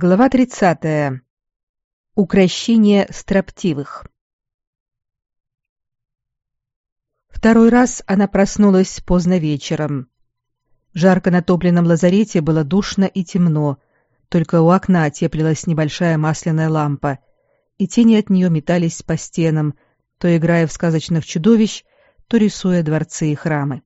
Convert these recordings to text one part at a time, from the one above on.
Глава 30. Укращение строптивых. Второй раз она проснулась поздно вечером. В жарко натопленном лазарете было душно и темно, только у окна теплилась небольшая масляная лампа, и тени от нее метались по стенам, то играя в сказочных чудовищ, то рисуя дворцы и храмы.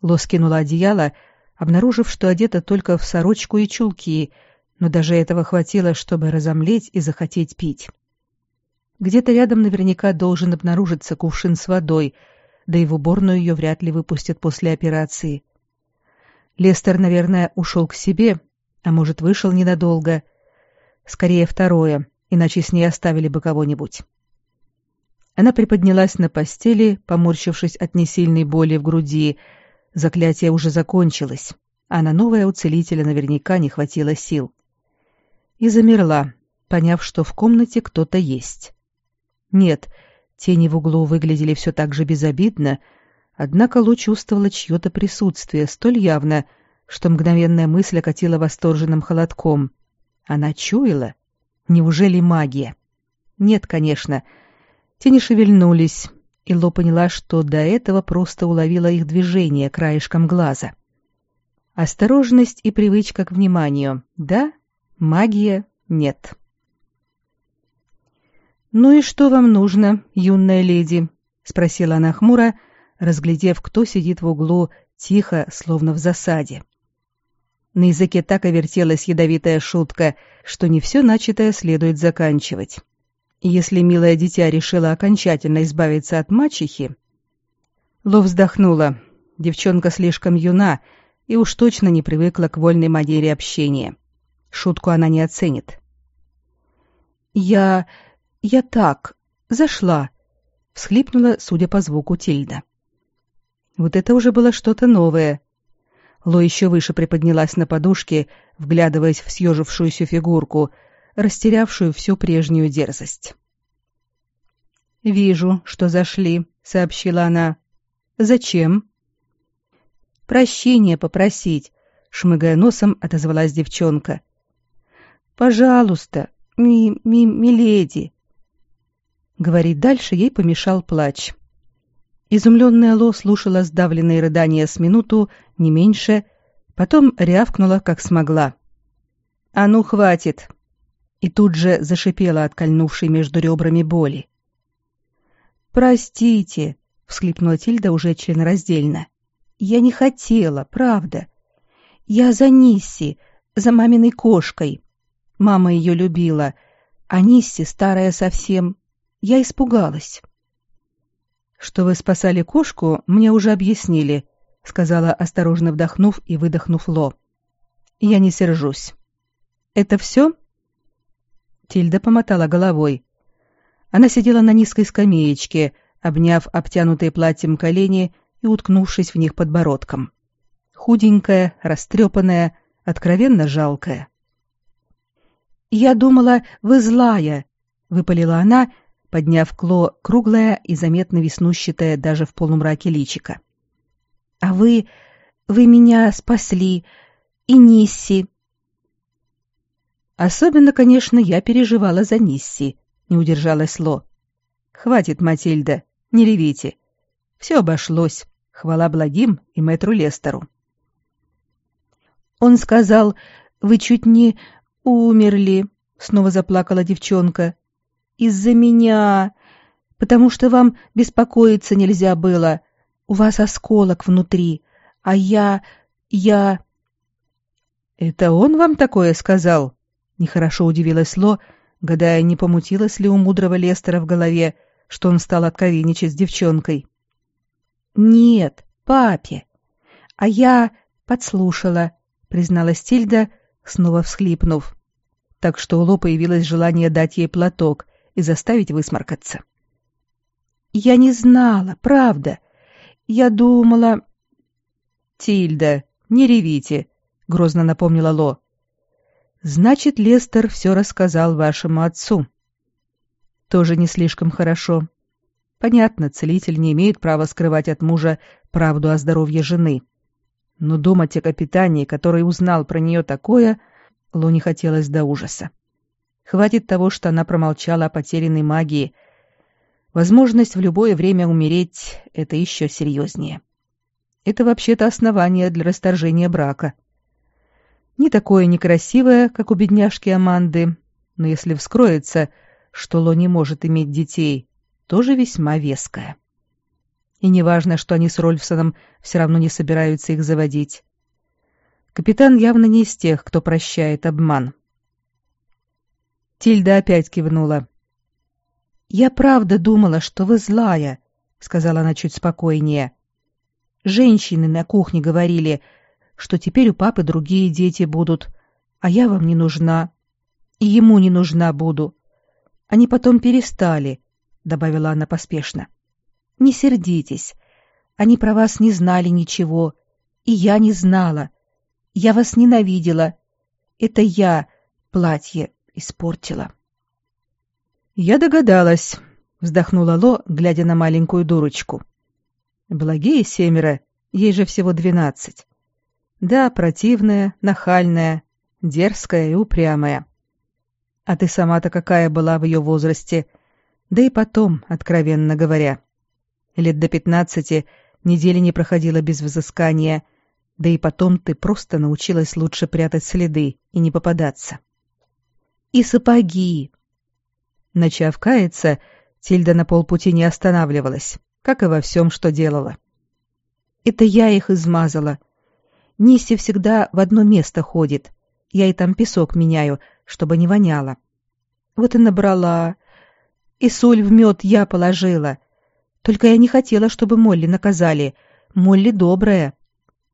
Ло скинула одеяло, обнаружив, что одета только в сорочку и чулки — но даже этого хватило, чтобы разомлеть и захотеть пить. Где-то рядом наверняка должен обнаружиться кувшин с водой, да и в уборную ее вряд ли выпустят после операции. Лестер, наверное, ушел к себе, а может, вышел ненадолго. Скорее второе, иначе с ней оставили бы кого-нибудь. Она приподнялась на постели, поморщившись от несильной боли в груди. Заклятие уже закончилось, а на новое у целителя наверняка не хватило сил и замерла, поняв, что в комнате кто-то есть. Нет, тени в углу выглядели все так же безобидно, однако Лу чувствовала чье-то присутствие столь явно, что мгновенная мысль окатила восторженным холодком. Она чуяла? Неужели магия? Нет, конечно. Тени шевельнулись, и Ло поняла, что до этого просто уловила их движение краешком глаза. Осторожность и привычка к вниманию, да Магия нет. «Ну и что вам нужно, юная леди?» — спросила она хмуро, разглядев, кто сидит в углу, тихо, словно в засаде. На языке так и вертелась ядовитая шутка, что не все начатое следует заканчивать. И если милое дитя решила окончательно избавиться от мачехи... Ло вздохнула. Девчонка слишком юна и уж точно не привыкла к вольной манере общения. Шутку она не оценит. «Я... я так... зашла», — всхлипнула, судя по звуку Тильда. Вот это уже было что-то новое. Ло еще выше приподнялась на подушке, вглядываясь в съежившуюся фигурку, растерявшую всю прежнюю дерзость. «Вижу, что зашли», — сообщила она. «Зачем?» «Прощение попросить», — шмыгая носом, отозвалась девчонка. Пожалуйста, ми, ми, миледи. Говорить дальше ей помешал плач. Изумленная Ло слушала сдавленные рыдания с минуту, не меньше, потом рявкнула, как смогла. «А ну, хватит!» И тут же зашипела от кольнувшей между ребрами боли. «Простите!» — всхлипнула Тильда уже членораздельно. «Я не хотела, правда. Я за Нисси, за маминой кошкой. Мама ее любила, а Нисси старая совсем. Я испугалась. Что вы спасали кошку, мне уже объяснили, сказала осторожно вдохнув и выдохнув Ло. Я не сержусь. Это все? Тильда помотала головой. Она сидела на низкой скамеечке, обняв обтянутые платьем колени и уткнувшись в них подбородком. Худенькая, растрепанная, откровенно жалкая. «Я думала, вы злая», — выпалила она, подняв Кло круглое и заметно веснущатое даже в полумраке личика. «А вы... вы меня спасли. И Нисси». Особенно, конечно, я переживала за Нисси, не удержалась Ло. «Хватит, Матильда, не ревите. Все обошлось. Хвала благим и мэтру Лестеру». Он сказал, вы чуть не умерли, снова заплакала девчонка. Из-за меня, потому что вам беспокоиться нельзя было. У вас осколок внутри, а я я Это он вам такое сказал? Нехорошо удивилась Ло, гадая, не помутилось ли у мудрого Лестера в голове, что он стал откровенничать с девчонкой. Нет, папе. А я подслушала, призналась Тильда, снова всхлипнув, так что у Ло появилось желание дать ей платок и заставить высморкаться. «Я не знала, правда. Я думала...» «Тильда, не ревите», — грозно напомнила Ло. «Значит, Лестер все рассказал вашему отцу». «Тоже не слишком хорошо. Понятно, целитель не имеет права скрывать от мужа правду о здоровье жены. Но думать о капитане, который узнал про нее такое, Ло не хотелось до ужаса. Хватит того, что она промолчала о потерянной магии. Возможность в любое время умереть — это еще серьезнее. Это вообще-то основание для расторжения брака. Не такое некрасивое, как у бедняжки Аманды, но если вскроется, что Ло не может иметь детей, тоже весьма веское. И неважно, что они с Рольфсоном все равно не собираются их заводить. Капитан явно не из тех, кто прощает обман. Тильда опять кивнула. «Я правда думала, что вы злая», — сказала она чуть спокойнее. «Женщины на кухне говорили, что теперь у папы другие дети будут, а я вам не нужна. И ему не нужна буду. Они потом перестали», — добавила она поспешно. «Не сердитесь. Они про вас не знали ничего, и я не знала. Я вас ненавидела. Это я платье испортила. Я догадалась, вздохнула Ло, глядя на маленькую дурочку. Благие семеро, ей же всего двенадцать. Да, противная, нахальная, дерзкая и упрямая. А ты сама-то какая была в ее возрасте, да и потом, откровенно говоря. Лет до пятнадцати недели не проходило без взыскания, да и потом ты просто научилась лучше прятать следы и не попадаться. И сапоги. Начав каяться, Тильда на полпути не останавливалась, как и во всем, что делала. Это я их измазала. Ниси всегда в одно место ходит. Я и там песок меняю, чтобы не воняло. Вот и набрала. И соль в мед я положила. Только я не хотела, чтобы Молли наказали. Молли добрая.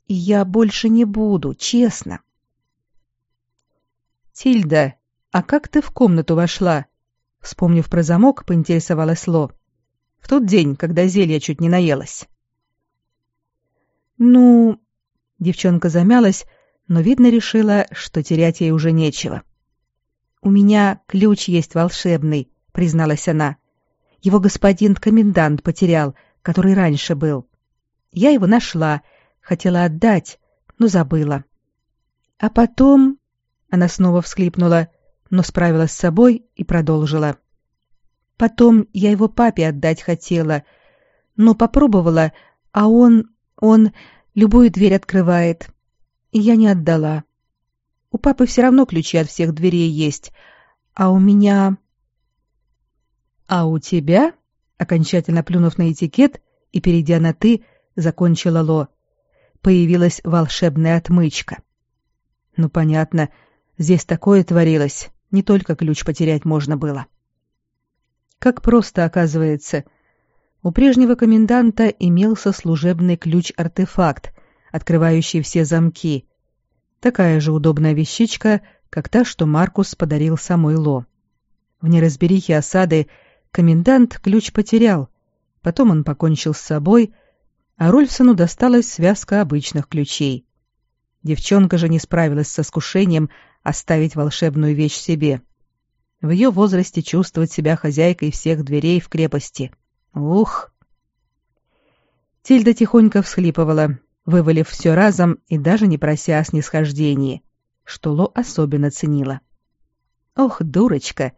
И я больше не буду, честно. Тильда, а как ты в комнату вошла? Вспомнив про замок, поинтересовалась Ло. В тот день, когда зелье чуть не наелась. Ну, девчонка замялась, но видно решила, что терять ей уже нечего. У меня ключ есть волшебный, призналась она. Его господин комендант потерял, который раньше был. Я его нашла Хотела отдать, но забыла. А потом... Она снова всхлипнула, но справилась с собой и продолжила. Потом я его папе отдать хотела, но попробовала, а он... он любую дверь открывает. И я не отдала. У папы все равно ключи от всех дверей есть, а у меня... А у тебя, окончательно плюнув на этикет и перейдя на «ты», закончила Ло, появилась волшебная отмычка. Ну, понятно, здесь такое творилось, не только ключ потерять можно было. Как просто оказывается. У прежнего коменданта имелся служебный ключ-артефакт, открывающий все замки. Такая же удобная вещичка, как та, что Маркус подарил самой Ло. В неразберихе осады комендант ключ потерял, потом он покончил с собой — а Рольфсону досталась связка обычных ключей. Девчонка же не справилась с искушением оставить волшебную вещь себе. В ее возрасте чувствовать себя хозяйкой всех дверей в крепости. Ух! Тильда тихонько всхлипывала, вывалив все разом и даже не прося о снисхождении, что Ло особенно ценила. Ох, дурочка!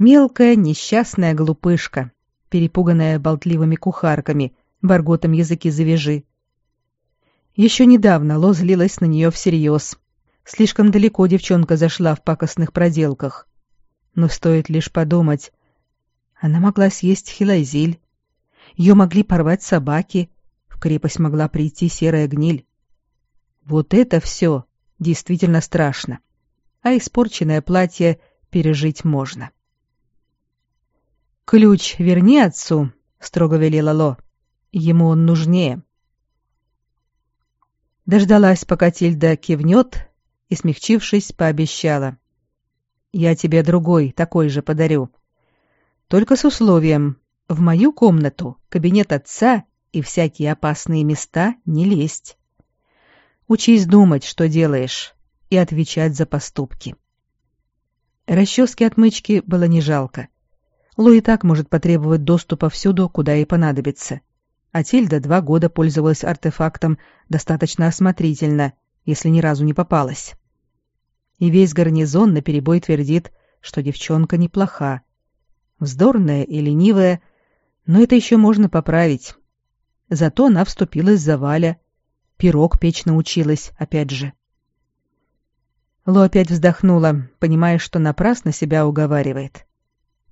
Мелкая, несчастная глупышка, перепуганная болтливыми кухарками, Барготом языки завяжи. Еще недавно Ло злилась на нее всерьез. Слишком далеко девчонка зашла в пакостных проделках. Но стоит лишь подумать. Она могла съесть хилайзиль. Ее могли порвать собаки. В крепость могла прийти серая гниль. Вот это все действительно страшно. А испорченное платье пережить можно. «Ключ верни отцу», — строго велела Ло. Ему он нужнее. Дождалась, пока Тильда кивнет, и, смягчившись, пообещала. «Я тебе другой, такой же подарю. Только с условием, в мою комнату, кабинет отца и всякие опасные места не лезть. Учись думать, что делаешь, и отвечать за поступки». Расчески отмычки было не жалко. Лу и так может потребовать доступа всюду, куда ей понадобится. А Тильда два года пользовалась артефактом достаточно осмотрительно, если ни разу не попалась. И весь гарнизон наперебой твердит, что девчонка неплоха. Вздорная и ленивая, но это еще можно поправить. Зато она вступилась за Валя. Пирог печь научилась, опять же. Ло опять вздохнула, понимая, что напрасно себя уговаривает.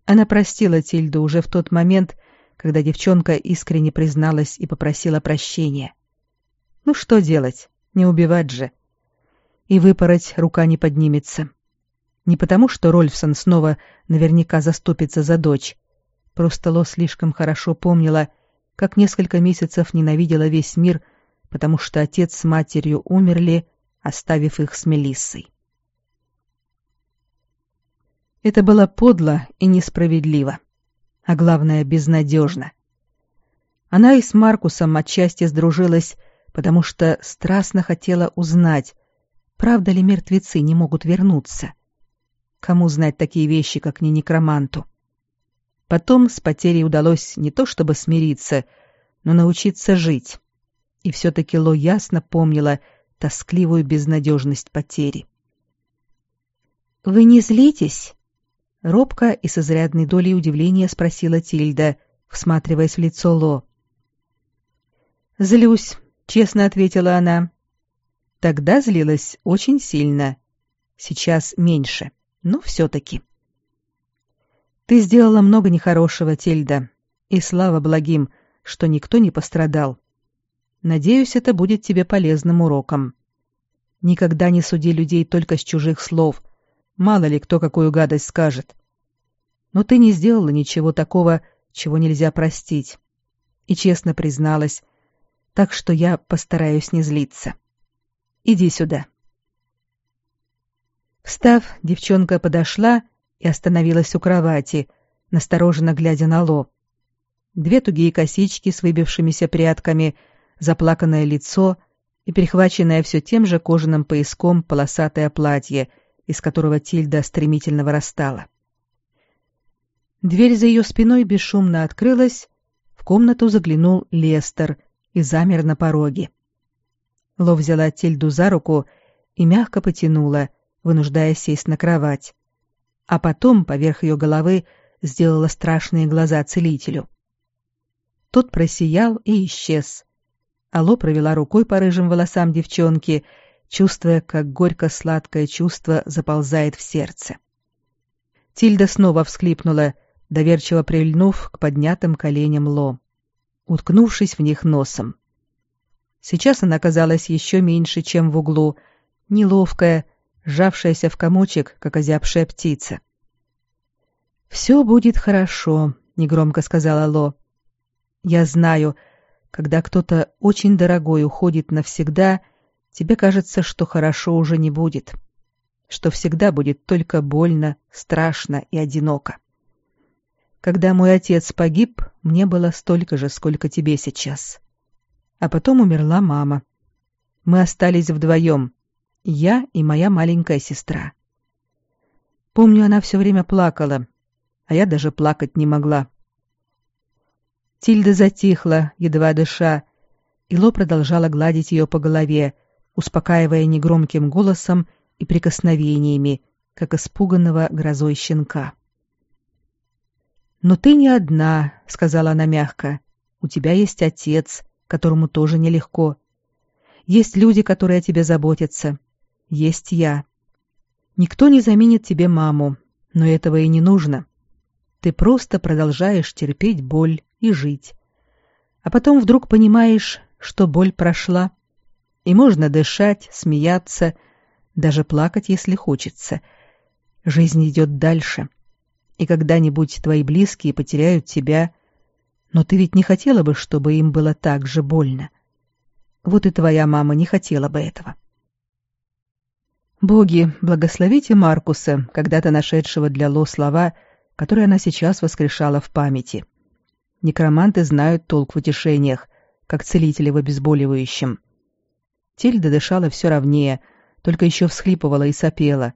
Она простила Тильду уже в тот момент, когда девчонка искренне призналась и попросила прощения. Ну что делать? Не убивать же. И выпороть рука не поднимется. Не потому, что Рольфсон снова наверняка заступится за дочь. Просто Ло слишком хорошо помнила, как несколько месяцев ненавидела весь мир, потому что отец с матерью умерли, оставив их с Мелиссой. Это было подло и несправедливо, а главное, безнадежно. Она и с Маркусом отчасти сдружилась, потому что страстно хотела узнать, правда ли мертвецы не могут вернуться. Кому знать такие вещи, как не некроманту? Потом с потерей удалось не то чтобы смириться, но научиться жить. И все-таки Ло ясно помнила тоскливую безнадежность потери. «Вы не злитесь?» Робко и с изрядной долей удивления спросила Тильда, всматриваясь в лицо Ло. «Злюсь», — честно ответила она. Тогда злилась очень сильно. Сейчас меньше но все-таки. Ты сделала много нехорошего, Тильда, и слава благим, что никто не пострадал. Надеюсь, это будет тебе полезным уроком. Никогда не суди людей только с чужих слов. Мало ли кто какую гадость скажет. Но ты не сделала ничего такого, чего нельзя простить. И честно призналась, так что я постараюсь не злиться. Иди сюда. Встав, девчонка подошла и остановилась у кровати, настороженно глядя на Ло. Две тугие косички с выбившимися прядками, заплаканное лицо и перехваченное все тем же кожаным пояском полосатое платье, из которого Тильда стремительно вырастала. Дверь за ее спиной бесшумно открылась, в комнату заглянул Лестер и замер на пороге. Ло взяла Тильду за руку и мягко потянула, вынуждая сесть на кровать. А потом поверх ее головы сделала страшные глаза целителю. Тот просиял и исчез. Алло провела рукой по рыжим волосам девчонки, чувствуя, как горько-сладкое чувство заползает в сердце. Тильда снова всхлипнула, доверчиво прильнув к поднятым коленям Ло, уткнувшись в них носом. Сейчас она казалась еще меньше, чем в углу, неловкая, сжавшаяся в комочек, как озябшая птица. «Все будет хорошо», — негромко сказала Ло. «Я знаю, когда кто-то очень дорогой уходит навсегда, тебе кажется, что хорошо уже не будет, что всегда будет только больно, страшно и одиноко. Когда мой отец погиб, мне было столько же, сколько тебе сейчас. А потом умерла мама. Мы остались вдвоем, я и моя маленькая сестра. Помню, она все время плакала, а я даже плакать не могла. Тильда затихла, едва дыша, и Ло продолжала гладить ее по голове, успокаивая негромким голосом и прикосновениями, как испуганного грозой щенка. «Но ты не одна», — сказала она мягко. «У тебя есть отец, которому тоже нелегко. Есть люди, которые о тебе заботятся есть я. Никто не заменит тебе маму, но этого и не нужно. Ты просто продолжаешь терпеть боль и жить. А потом вдруг понимаешь, что боль прошла, и можно дышать, смеяться, даже плакать, если хочется. Жизнь идет дальше. И когда-нибудь твои близкие потеряют тебя, но ты ведь не хотела бы, чтобы им было так же больно. Вот и твоя мама не хотела бы этого. — Боги, благословите Маркуса, когда-то нашедшего для Ло слова, которые она сейчас воскрешала в памяти. Некроманты знают толк в утешениях, как целители в обезболивающем. Тильда дышала все ровнее, только еще всхлипывала и сопела.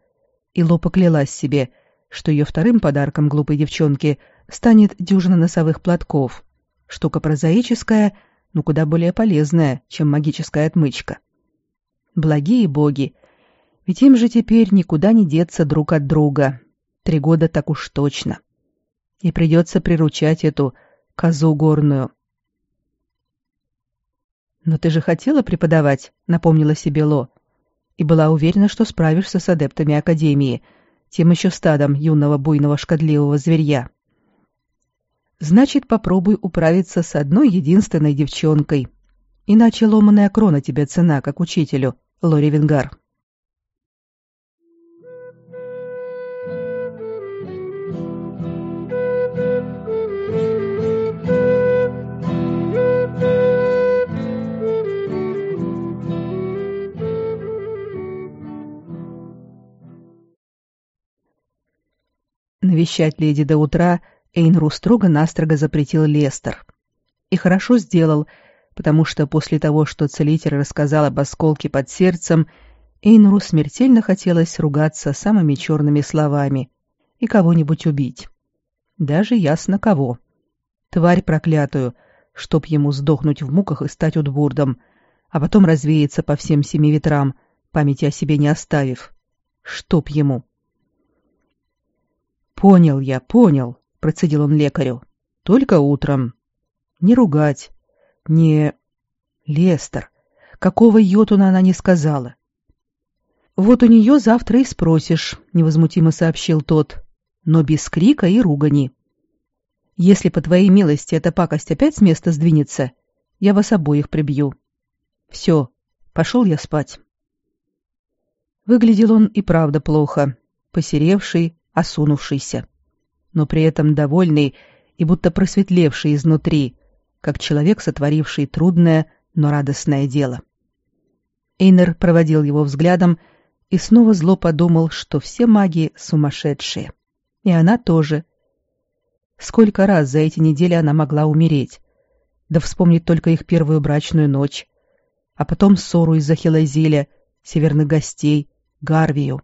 И Ло поклялась себе, что ее вторым подарком глупой девчонке станет дюжина носовых платков. Штука прозаическая, но куда более полезная, чем магическая отмычка. Благие боги, Ведь им же теперь никуда не деться друг от друга. Три года так уж точно. И придется приручать эту козу горную. «Но ты же хотела преподавать», — напомнила себе Ло, и была уверена, что справишься с адептами Академии, тем еще стадом юного буйного шкодливого зверья. Значит, попробуй управиться с одной единственной девчонкой. Иначе ломаная крона тебе цена, как учителю, Лори Венгар. Навещать леди до утра Эйнру строго-настрого запретил Лестер. И хорошо сделал, потому что после того, что целитель рассказал об осколке под сердцем, Эйнру смертельно хотелось ругаться самыми черными словами и кого-нибудь убить. Даже ясно кого. Тварь проклятую, чтоб ему сдохнуть в муках и стать удбурдом, а потом развеяться по всем семи ветрам, памяти о себе не оставив. Чтоб ему. «Понял я, понял», процедил он лекарю. Только утром. Не ругать. Не... Лестер. Какого йотуна она не сказала? Вот у нее завтра и спросишь, невозмутимо сообщил тот. Но без крика и ругани. Если по твоей милости эта пакость опять с места сдвинется, я вас обоих прибью. Все, пошел я спать. Выглядел он и правда плохо, посеревший, осунувшийся но при этом довольный и будто просветлевший изнутри, как человек, сотворивший трудное, но радостное дело. Эйнер проводил его взглядом и снова зло подумал, что все маги сумасшедшие. И она тоже. Сколько раз за эти недели она могла умереть? Да вспомнить только их первую брачную ночь. А потом ссору из-за Хилозиля, северных гостей, Гарвию.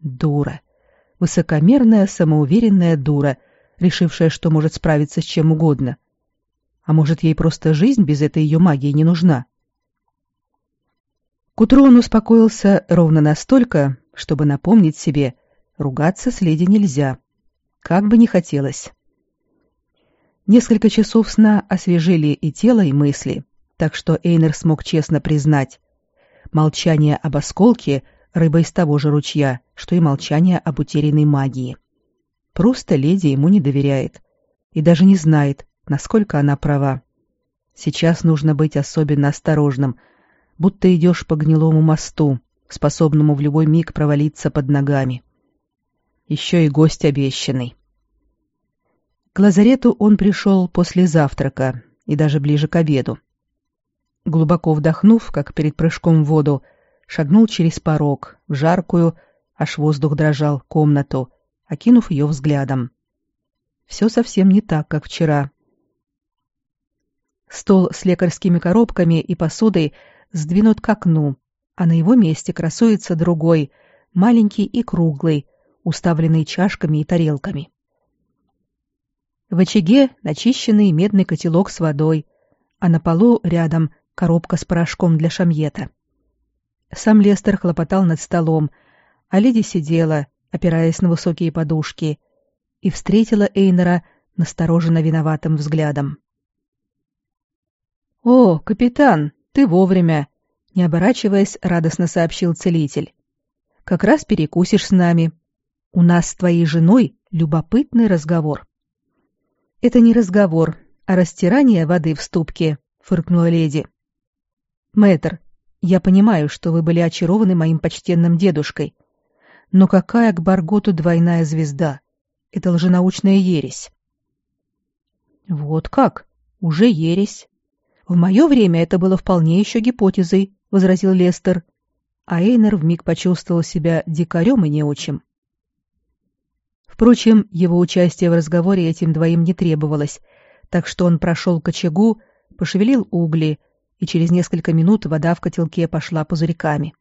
Дура высокомерная, самоуверенная дура, решившая, что может справиться с чем угодно. А может, ей просто жизнь без этой ее магии не нужна? К утру он успокоился ровно настолько, чтобы напомнить себе, ругаться с леди нельзя, как бы ни хотелось. Несколько часов сна освежили и тело, и мысли, так что Эйнер смог честно признать, молчание об осколке — рыба из того же ручья, что и молчание об утерянной магии. Просто леди ему не доверяет и даже не знает, насколько она права. Сейчас нужно быть особенно осторожным, будто идешь по гнилому мосту, способному в любой миг провалиться под ногами. Еще и гость обещанный. К лазарету он пришел после завтрака и даже ближе к обеду. Глубоко вдохнув, как перед прыжком в воду, шагнул через порог, в жаркую, аж воздух дрожал, комнату, окинув ее взглядом. Все совсем не так, как вчера. Стол с лекарскими коробками и посудой сдвинут к окну, а на его месте красуется другой, маленький и круглый, уставленный чашками и тарелками. В очаге начищенный медный котелок с водой, а на полу рядом коробка с порошком для шамьета. Сам Лестер хлопотал над столом, а леди сидела, опираясь на высокие подушки, и встретила Эйнера настороженно виноватым взглядом. «О, капитан, ты вовремя!» — не оборачиваясь, радостно сообщил целитель. «Как раз перекусишь с нами. У нас с твоей женой любопытный разговор». «Это не разговор, а растирание воды в ступке», — фыркнула леди. «Мэтр, я понимаю, что вы были очарованы моим почтенным дедушкой. Но какая к Барготу двойная звезда? Это лженаучная ересь. Вот как? Уже ересь. В мое время это было вполне еще гипотезой, возразил Лестер. А Эйнер вмиг почувствовал себя дикарем и неучим. Впрочем, его участие в разговоре этим двоим не требовалось, так что он прошел к очагу, пошевелил угли, и через несколько минут вода в котелке пошла пузырьками.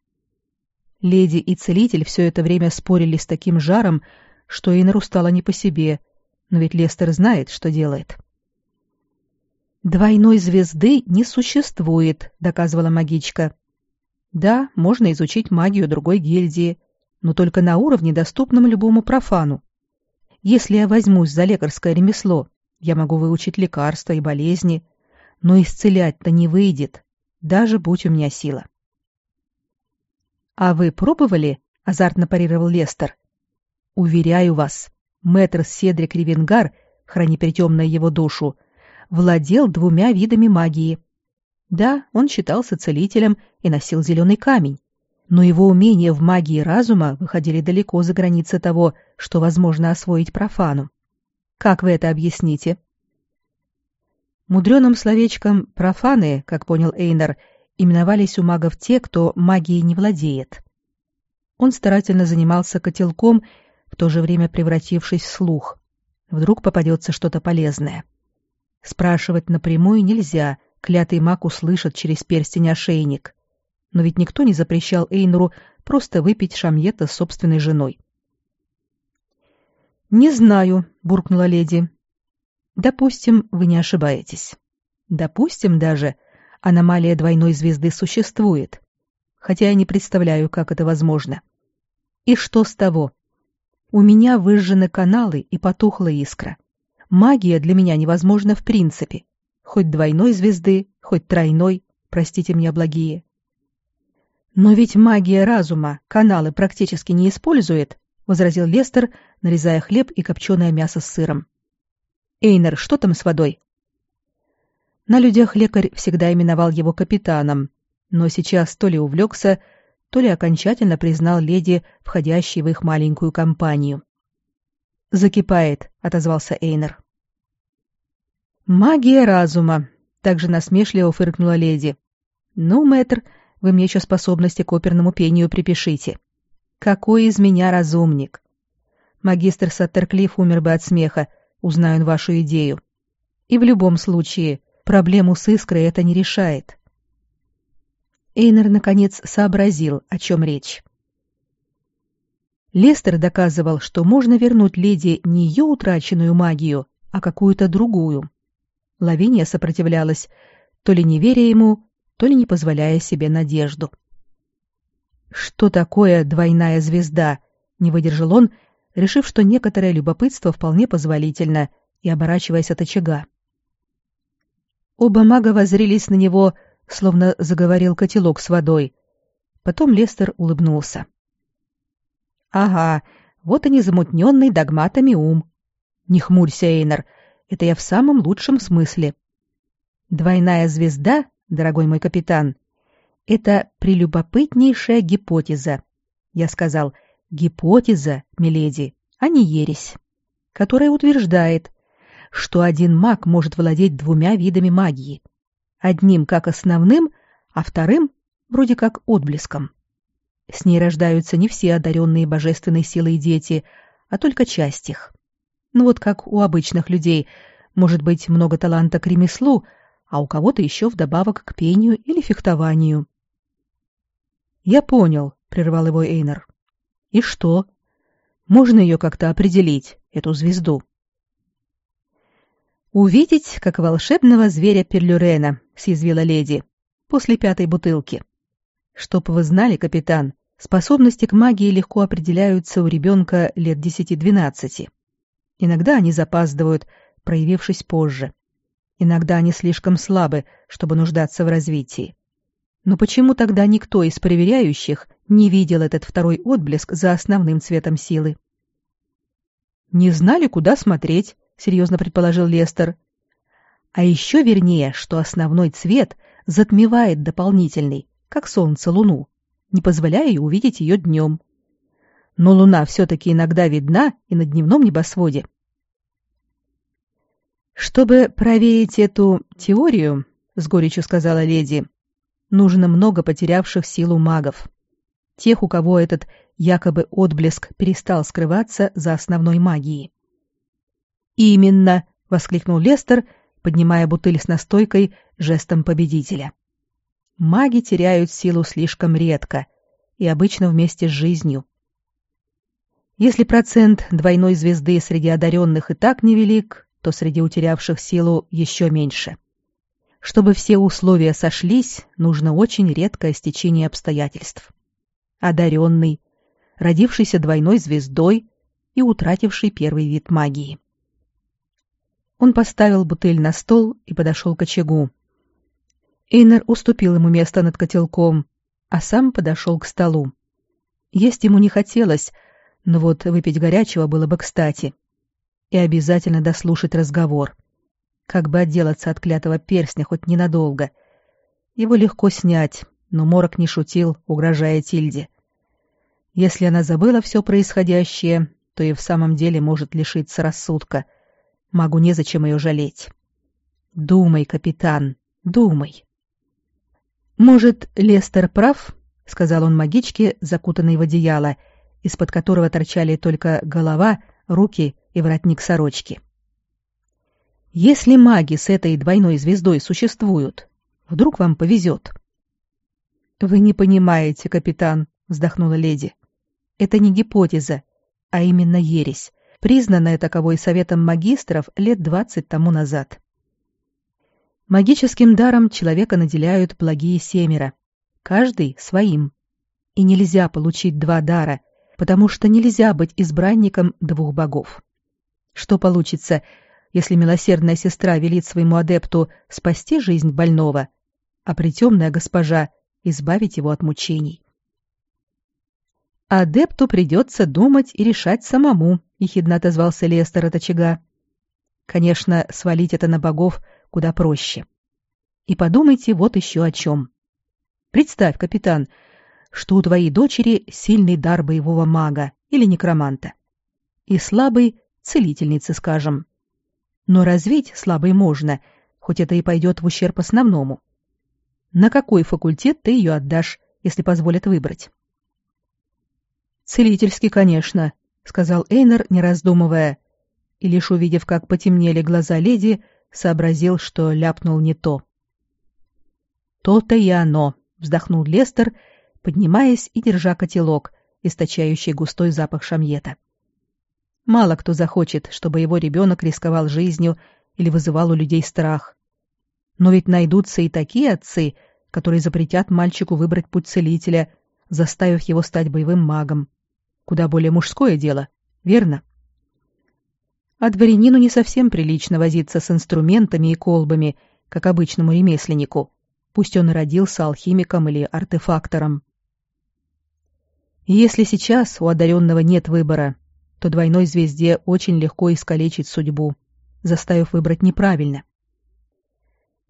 Леди и целитель все это время спорили с таким жаром, что Инору стало не по себе, но ведь Лестер знает, что делает. «Двойной звезды не существует», — доказывала магичка. Да, можно изучить магию другой гильдии, но только на уровне, доступном любому профану. Если я возьмусь за лекарское ремесло, я могу выучить лекарства и болезни, но исцелять-то не выйдет, даже будь у меня сила. «А вы пробовали?» — азартно парировал Лестер. «Уверяю вас, мэтр Седрик Ревенгар, храни притемная его душу, владел двумя видами магии. Да, он считался целителем и носил зеленый камень, но его умения в магии разума выходили далеко за границы того, что возможно освоить профану. Как вы это объясните? Мудреным словечком «профаны», как понял Эйнер, именовались у магов те, кто магией не владеет. Он старательно занимался котелком, в то же время превратившись в слух. Вдруг попадется что-то полезное. Спрашивать напрямую нельзя, клятый маг услышит через перстень-ошейник но ведь никто не запрещал Эйнуру просто выпить шамьета с собственной женой. «Не знаю», — буркнула леди. «Допустим, вы не ошибаетесь. Допустим даже, аномалия двойной звезды существует, хотя я не представляю, как это возможно. И что с того? У меня выжжены каналы и потухла искра. Магия для меня невозможна в принципе, хоть двойной звезды, хоть тройной, простите меня, благие. Но ведь магия разума каналы практически не использует, возразил Лестер, нарезая хлеб и копченое мясо с сыром. Эйнер, что там с водой? На людях лекарь всегда именовал его капитаном, но сейчас то ли увлекся, то ли окончательно признал леди, входящей в их маленькую компанию. «Закипает», — отозвался Эйнер. «Магия разума», — также насмешливо фыркнула леди. «Ну, мэтр, вы мне еще способности к оперному пению припишите. Какой из меня разумник? Магистр Саттерклифф умер бы от смеха, узнаю вашу идею. И в любом случае, проблему с искрой это не решает. Эйнер, наконец, сообразил, о чем речь. Лестер доказывал, что можно вернуть леди не ее утраченную магию, а какую-то другую. Лавиния сопротивлялась, то ли не веря ему, то ли не позволяя себе надежду. Что такое двойная звезда? Не выдержал он, решив, что некоторое любопытство вполне позволительно, и оборачиваясь от очага. Оба мага воззрелись на него, словно заговорил котелок с водой. Потом Лестер улыбнулся. «Ага, вот и незамутненный догматами ум. Не хмурься, Эйнер, это я в самом лучшем смысле. Двойная звезда дорогой мой капитан, это прелюбопытнейшая гипотеза. Я сказал гипотеза, миледи, а не ересь, которая утверждает, что один маг может владеть двумя видами магии. Одним как основным, а вторым вроде как отблеском. С ней рождаются не все одаренные божественной силой дети, а только часть их. Ну вот как у обычных людей, может быть много таланта к ремеслу, а у кого-то еще вдобавок к пению или фехтованию. «Я понял», — прервал его Эйнер. «И что? Можно ее как-то определить, эту звезду?» «Увидеть, как волшебного зверя Перлюрена», — съязвила леди, — «после пятой бутылки. Чтоб вы знали, капитан, способности к магии легко определяются у ребенка лет десяти-двенадцати. Иногда они запаздывают, проявившись позже. Иногда они слишком слабы, чтобы нуждаться в развитии. Но почему тогда никто из проверяющих не видел этот второй отблеск за основным цветом силы? «Не знали, куда смотреть», — серьезно предположил Лестер. «А еще вернее, что основной цвет затмевает дополнительный, как солнце луну, не позволяя увидеть ее днем. Но луна все-таки иногда видна и на дневном небосводе. Чтобы проверить эту теорию, с горечью сказала леди, нужно много потерявших силу магов. Тех, у кого этот якобы отблеск перестал скрываться за основной магией. Именно, воскликнул Лестер, поднимая бутыль с настойкой жестом победителя. Маги теряют силу слишком редко и обычно вместе с жизнью. Если процент двойной звезды среди одаренных и так невелик, то среди утерявших силу еще меньше. Чтобы все условия сошлись, нужно очень редкое стечение обстоятельств. Одаренный, родившийся двойной звездой и утративший первый вид магии. Он поставил бутыль на стол и подошел к очагу. Эйнер уступил ему место над котелком, а сам подошел к столу. Есть ему не хотелось, но вот выпить горячего было бы кстати. И обязательно дослушать разговор. Как бы отделаться от клятого перстня хоть ненадолго. Его легко снять, но Морок не шутил, угрожая Тильде. Если она забыла все происходящее, то и в самом деле может лишиться рассудка. Могу незачем ее жалеть. Думай, капитан, думай. Может, Лестер прав? сказал он магичке, закутанной в одеяло, из-под которого торчали только голова, руки и воротник сорочки. Если маги с этой двойной звездой существуют, вдруг вам повезет. Вы не понимаете, капитан, вздохнула леди. Это не гипотеза, а именно ересь, признанная таковой советом магистров лет двадцать тому назад. Магическим даром человека наделяют благие семеро, каждый своим. И нельзя получить два дара, потому что нельзя быть избранником двух богов. Что получится, если милосердная сестра велит своему адепту спасти жизнь больного, а притемная госпожа избавить его от мучений? Адепту придется думать и решать самому, ехидно отозвался Лестер от очага. Конечно, свалить это на богов куда проще. И подумайте вот еще о чем. Представь, капитан, что у твоей дочери сильный дар боевого мага или некроманта. И слабый целительницы, скажем. Но развить слабый можно, хоть это и пойдет в ущерб основному. На какой факультет ты ее отдашь, если позволят выбрать? «Целительский, конечно», — сказал Эйнер, не раздумывая, и лишь увидев, как потемнели глаза леди, сообразил, что ляпнул не то. «То-то и оно», — вздохнул Лестер, поднимаясь и держа котелок, источающий густой запах шамьета. «Мало кто захочет, чтобы его ребенок рисковал жизнью или вызывал у людей страх. Но ведь найдутся и такие отцы, которые запретят мальчику выбрать путь целителя, заставив его стать боевым магом. Куда более мужское дело, верно? А дворянину не совсем прилично возиться с инструментами и колбами, как обычному ремесленнику, пусть он и родился алхимиком или артефактором. И если сейчас у одаренного нет выбора, то двойной звезде очень легко искалечить судьбу, заставив выбрать неправильно.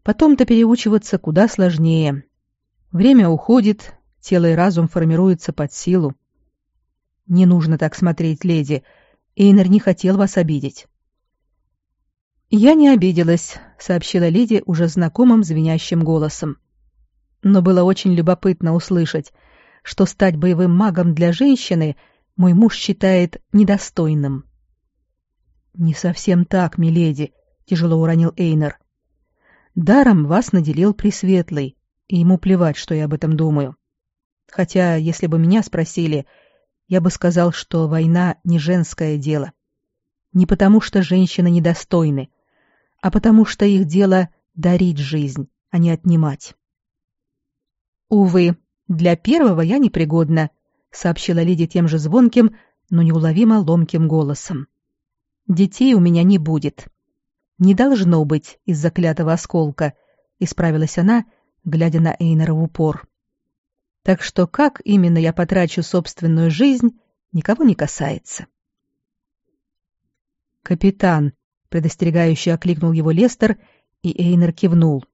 Потом-то переучиваться куда сложнее. Время уходит, тело и разум формируются под силу. Не нужно так смотреть, леди. Эйнер не хотел вас обидеть. Я не обиделась, сообщила леди уже знакомым звенящим голосом. Но было очень любопытно услышать, что стать боевым магом для женщины мой муж считает недостойным. Не совсем так, миледи, тяжело уронил Эйнер. Даром вас наделил Пресветлый, и ему плевать, что я об этом думаю. Хотя, если бы меня спросили, я бы сказал, что война не женское дело. Не потому, что женщины недостойны, а потому, что их дело дарить жизнь, а не отнимать. Увы, для первого я непригодна, сообщила леди тем же звонким, но неуловимо ломким голосом. Детей у меня не будет. Не должно быть из-за клятого осколка, исправилась она, глядя на Эйнера в упор. Так что как именно я потрачу собственную жизнь, никого не касается. Капитан, предостерегающе окликнул его Лестер, и Эйнер кивнул.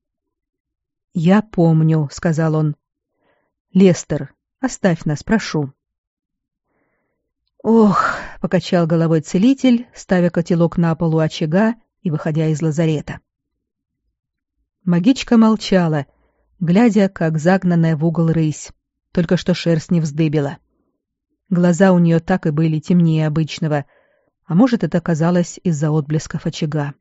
Я помню, сказал он. Лестер, оставь нас, прошу. Ох, покачал головой целитель, ставя котелок на полу очага и выходя из лазарета. Магичка молчала, глядя, как загнанная в угол рысь только что шерсть не вздыбила. Глаза у нее так и были темнее обычного, а может, это казалось из-за отблесков очага.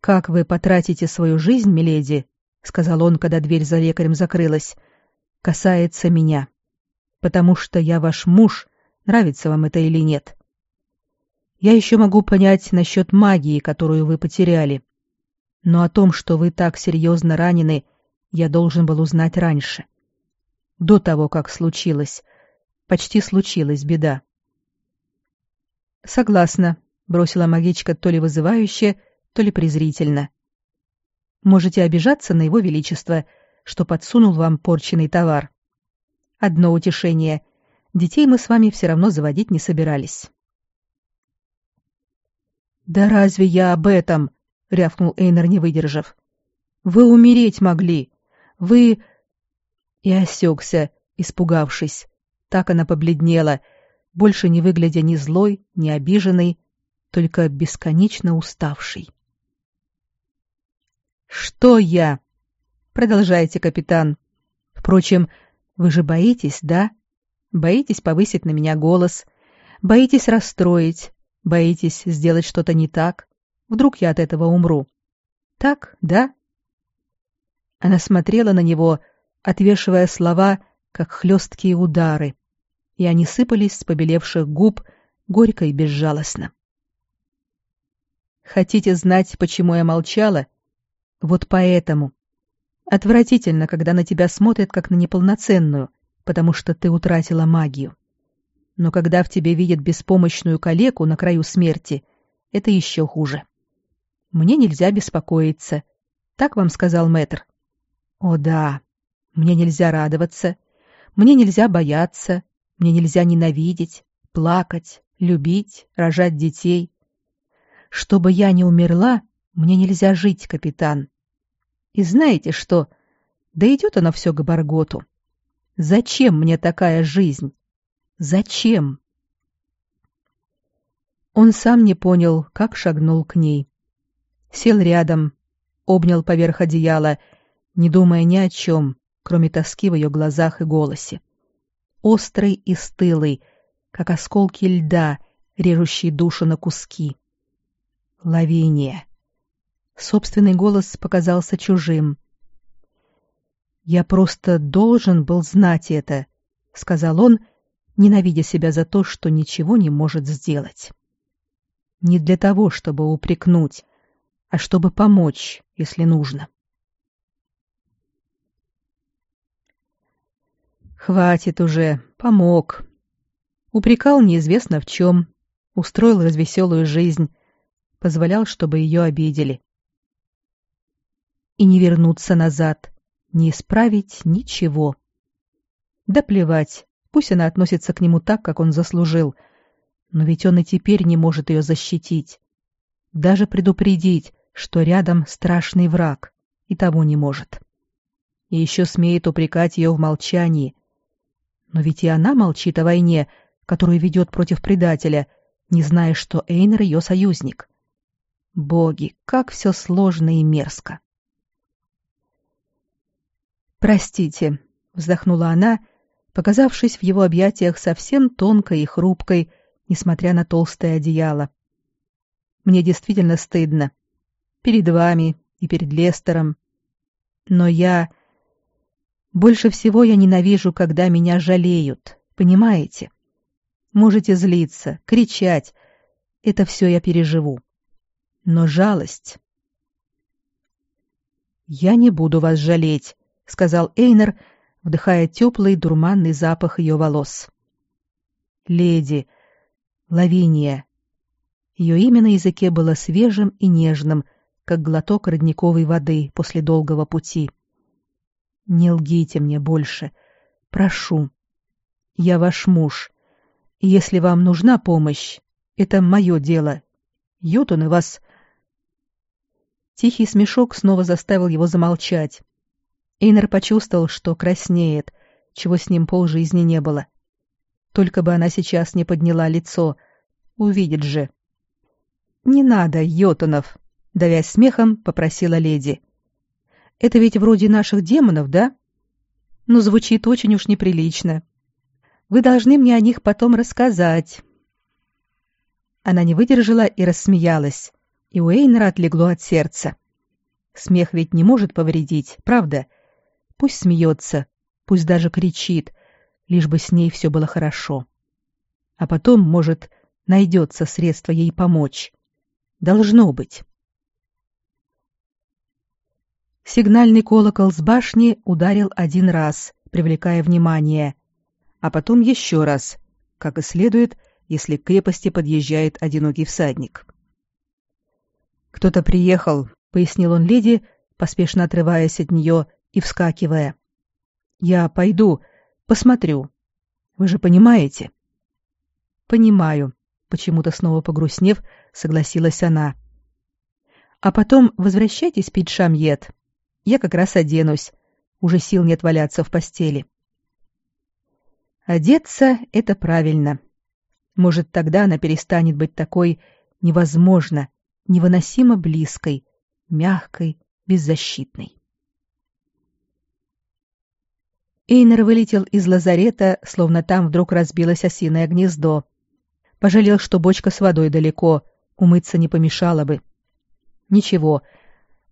«Как вы потратите свою жизнь, миледи?» — сказал он, когда дверь за лекарем закрылась. «Касается меня. Потому что я ваш муж, нравится вам это или нет. Я еще могу понять насчет магии, которую вы потеряли. Но о том, что вы так серьезно ранены, я должен был узнать раньше. До того, как случилось. Почти случилась беда. Согласна, бросила магичка то ли вызывающе, то ли презрительно. Можете обижаться на его величество, что подсунул вам порченный товар. Одно утешение. Детей мы с вами все равно заводить не собирались. «Да разве я об этом?» — рявкнул Эйнер, не выдержав. «Вы умереть могли. Вы...» И осекся, испугавшись. Так она побледнела, больше не выглядя ни злой, ни обиженной, только бесконечно уставшей. «Что я?» «Продолжайте, капитан. Впрочем, вы же боитесь, да? Боитесь повысить на меня голос, боитесь расстроить, боитесь сделать что-то не так. Вдруг я от этого умру. Так, да?» Она смотрела на него, отвешивая слова, как хлесткие удары, и они сыпались с побелевших губ горько и безжалостно. Хотите знать, почему я молчала? Вот поэтому. Отвратительно, когда на тебя смотрят как на неполноценную, потому что ты утратила магию. Но когда в тебе видят беспомощную калеку на краю смерти, это еще хуже. Мне нельзя беспокоиться. Так вам сказал мэтр. О да, мне нельзя радоваться, мне нельзя бояться, мне нельзя ненавидеть, плакать, любить, рожать детей. Чтобы я не умерла, мне нельзя жить, капитан. И знаете что? Да идет оно все к Барготу. Зачем мне такая жизнь? Зачем? Он сам не понял, как шагнул к ней. Сел рядом, обнял поверх одеяла, не думая ни о чем, кроме тоски в ее глазах и голосе. Острый и стылый, как осколки льда, режущие душу на куски. Лавиния. Собственный голос показался чужим. «Я просто должен был знать это», — сказал он, ненавидя себя за то, что ничего не может сделать. Не для того, чтобы упрекнуть, а чтобы помочь, если нужно. Хватит уже, помог. Упрекал неизвестно в чем, устроил развеселую жизнь, позволял, чтобы ее обидели. И не вернуться назад, не исправить ничего. Да плевать, пусть она относится к нему так, как он заслужил, но ведь он и теперь не может ее защитить. Даже предупредить, что рядом страшный враг, и того не может. И еще смеет упрекать ее в молчании. Но ведь и она молчит о войне, которую ведет против предателя, не зная, что Эйнер ее союзник. Боги, как все сложно и мерзко. «Простите», — вздохнула она, показавшись в его объятиях совсем тонкой и хрупкой, несмотря на толстое одеяло. «Мне действительно стыдно. Перед вами и перед Лестером. Но я... Больше всего я ненавижу, когда меня жалеют, понимаете? Можете злиться, кричать. Это все я переживу. Но жалость... «Я не буду вас жалеть», — сказал Эйнер, вдыхая теплый дурманный запах ее волос. «Леди, Лавиния». Ее имя на языке было свежим и нежным, как глоток родниковой воды после долгого пути. «Не лгите мне больше. Прошу. Я ваш муж. Если вам нужна помощь, это мое дело. Ютоны вас Тихий смешок снова заставил его замолчать. Эйнер почувствовал, что краснеет, чего с ним полжизни не было. Только бы она сейчас не подняла лицо. Увидит же. «Не надо, Йотунов!» — давясь смехом, попросила леди. «Это ведь вроде наших демонов, да? Ну, звучит очень уж неприлично. Вы должны мне о них потом рассказать». Она не выдержала и рассмеялась и у Эйнера отлегло от сердца. Смех ведь не может повредить, правда? Пусть смеется, пусть даже кричит, лишь бы с ней все было хорошо. А потом, может, найдется средство ей помочь. Должно быть. Сигнальный колокол с башни ударил один раз, привлекая внимание, а потом еще раз, как и следует, если к крепости подъезжает одинокий всадник. «Кто-то приехал», — пояснил он леди, поспешно отрываясь от нее и вскакивая. «Я пойду, посмотрю. Вы же понимаете?» «Понимаю», — почему-то снова погрустнев, согласилась она. «А потом возвращайтесь пить шамьет. Я как раз оденусь. Уже сил нет валяться в постели». Одеться — это правильно. Может, тогда она перестанет быть такой невозможно, невыносимо близкой, мягкой, беззащитной. Эйнер вылетел из лазарета, словно там вдруг разбилось осиное гнездо. Пожалел, что бочка с водой далеко, умыться не помешало бы. Ничего,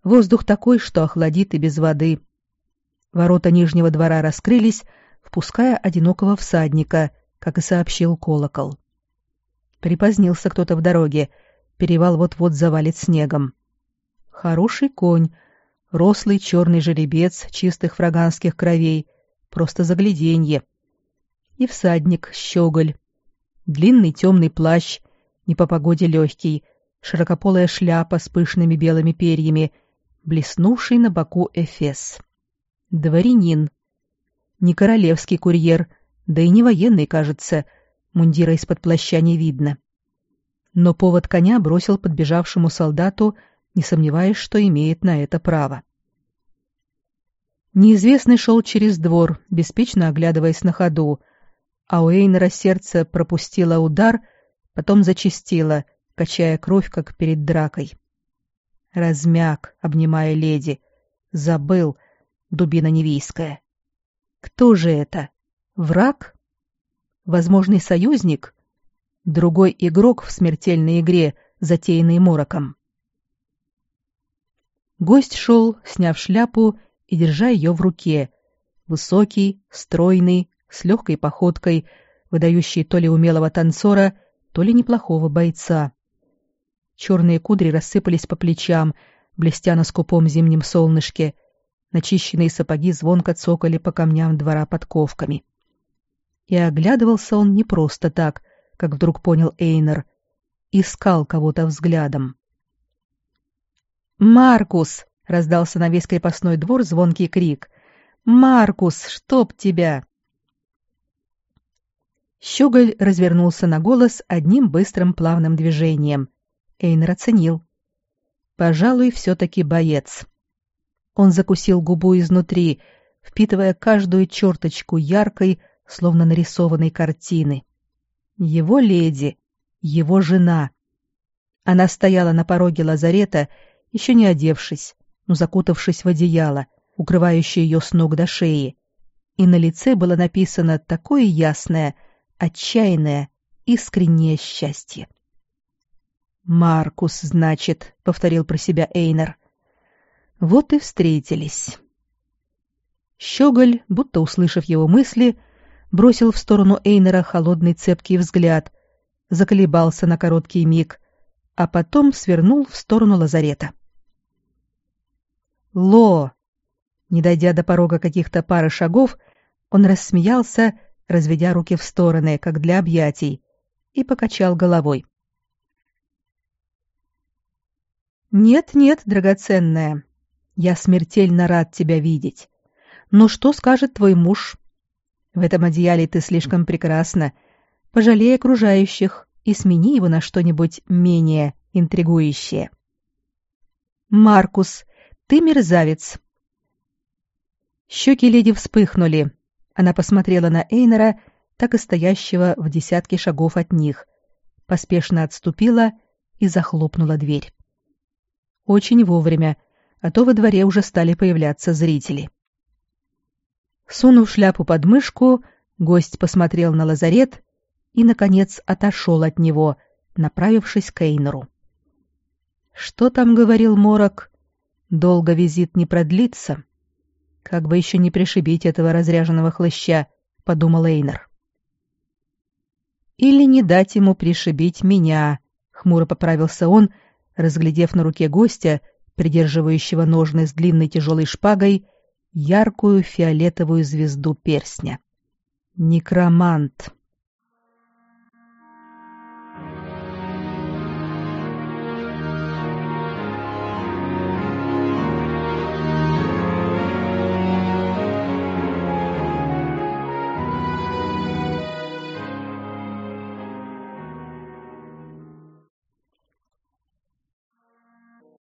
воздух такой, что охладит и без воды. Ворота нижнего двора раскрылись, впуская одинокого всадника, как и сообщил колокол. Припозднился кто-то в дороге, перевал вот-вот завалит снегом. Хороший конь, рослый черный жеребец чистых фраганских кровей, просто загляденье. И всадник, щеголь. Длинный темный плащ, не по погоде легкий, широкополая шляпа с пышными белыми перьями, блеснувший на боку эфес. Дворянин. Не королевский курьер, да и не военный, кажется, мундира из-под плаща не видно. Но повод коня бросил подбежавшему солдату, не сомневаясь, что имеет на это право. Неизвестный шел через двор, беспечно оглядываясь на ходу, а у Эйнера сердце пропустило удар, потом зачастило, качая кровь, как перед дракой. Размяк, обнимая леди. Забыл, дубина невийская. Кто же это? Враг? Возможный союзник? Другой игрок в смертельной игре, затеянной мороком. Гость шел, сняв шляпу и держа ее в руке. Высокий, стройный, с легкой походкой, выдающий то ли умелого танцора, то ли неплохого бойца. Черные кудри рассыпались по плечам, блестя на скупом зимнем солнышке. Начищенные сапоги звонко цокали по камням двора подковками. И оглядывался он не просто так, как вдруг понял Эйнер. Искал кого-то взглядом. «Маркус!» — раздался на весь крепостной двор звонкий крик. «Маркус, чтоб тебя!» Щеголь развернулся на голос одним быстрым плавным движением. Эйнер оценил. Пожалуй, все-таки боец. Он закусил губу изнутри, впитывая каждую черточку яркой, словно нарисованной картины. Его леди, его жена. Она стояла на пороге лазарета, еще не одевшись, но закутавшись в одеяло, укрывающее ее с ног до шеи, и на лице было написано такое ясное, отчаянное, искреннее счастье. «Маркус, значит», — повторил про себя Эйнер. Вот и встретились. Щеголь, будто услышав его мысли, — бросил в сторону Эйнера холодный цепкий взгляд, заколебался на короткий миг, а потом свернул в сторону лазарета. «Ло!» Не дойдя до порога каких-то пары шагов, он рассмеялся, разведя руки в стороны, как для объятий, и покачал головой. «Нет-нет, драгоценная, я смертельно рад тебя видеть. Но что скажет твой муж? В этом одеяле ты слишком прекрасна. Пожалей окружающих и смени его на что-нибудь менее интригующее. Маркус, ты мерзавец. Щеки леди вспыхнули. Она посмотрела на Эйнера, так и стоящего в десятке шагов от них, поспешно отступила и захлопнула дверь. Очень вовремя, а то во дворе уже стали появляться зрители. Сунув шляпу под мышку, гость посмотрел на лазарет и, наконец, отошел от него, направившись к Эйнеру. «Что там говорил Морок? Долго визит не продлится. Как бы еще не пришибить этого разряженного хлыща», — подумал Эйнер. «Или не дать ему пришибить меня», — хмуро поправился он, разглядев на руке гостя придерживающего ножны с длинной тяжелой шпагой, яркую фиолетовую звезду перстня. Некромант.